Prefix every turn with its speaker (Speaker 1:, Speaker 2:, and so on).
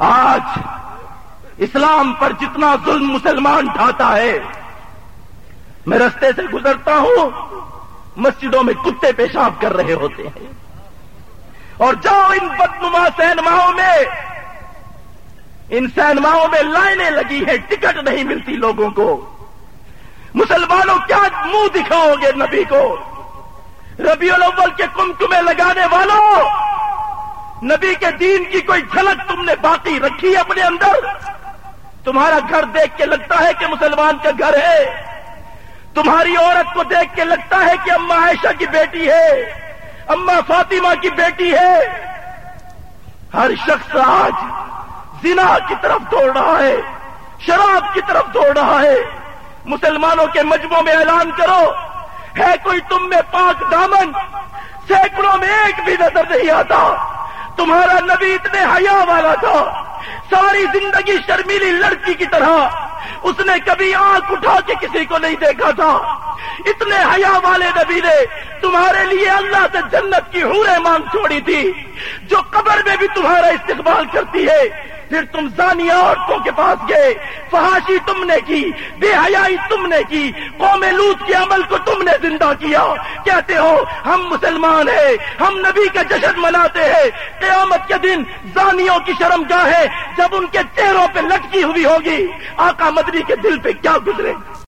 Speaker 1: آج اسلام پر جتنا ظلم مسلمان ڈھاتا ہے، میں رستے سے گزرتا ہوں، مسجدوں میں کتے پیشاب کر رہے ہوتے ہیں۔ اور جاؤ ان بدنما سینماؤں میں، ان سینماؤں میں لائنیں لگی ہیں، ٹکٹ نہیں ملتی لوگوں کو۔ مسلمانوں کیا منہ دکھاؤ گے نبی کو؟ ربیع الاول کے کمکمے لگانے والوں نبی کے دین کی کوئی جھلک تم نے باقی رکھی اپنے اندر؟ تمہارا گھر دیکھ کے لگتا ہے کہ مسلمان کا گھر ہے۔ تمہاری عورت کو دیکھ کے لگتا ہے کہ اما عائشہ کی بیٹی ہے اما فاطمہ کی بیٹی ہے۔ ہر شخص آج زنا کی طرف دوڑ رہا ہے، شراب کی طرف دوڑ رہا ہے۔ مسلمانوں کے مجموعوں میں اعلان کرو، ہے کوئی تم میں پاک دامن؟ سینکڑوں میں ایک بھی نظر نہیں آتا۔ تمہارا نبی اتنے حیا والا تھا۔ ساری زندگی شرمیلی لڑکی کی طرح۔ اس نے کبھی آنکھ اٹھا کے کسی کو نہیں دیکھا تھا۔ اتنے حیا والے نبی نے تمہارے لیے اللہ سے جنت کی ہورے مانگ چھوڑی تھی۔ جو قبر میں بھی تمہارا استقبال کرتی ہے، پھر تم زانیہ عورتوں کے پاس گئے۔ فحاشی تم نے کی، بے حیائی تم نے کی۔ قوم لوت کے عمل کو تم نے زندہ کیا۔ کہتے ہو، ہم مسلمان ہیں، ہم نبی کا جشن مناتے ہیں۔ قیامت کے دن زانیوں کی شرم کیا ہے، جب ان کے چہروں پہ لٹکی ہوئی ہوگی۔ آقا مدنی کے دل پہ کیا گزرے؟ گا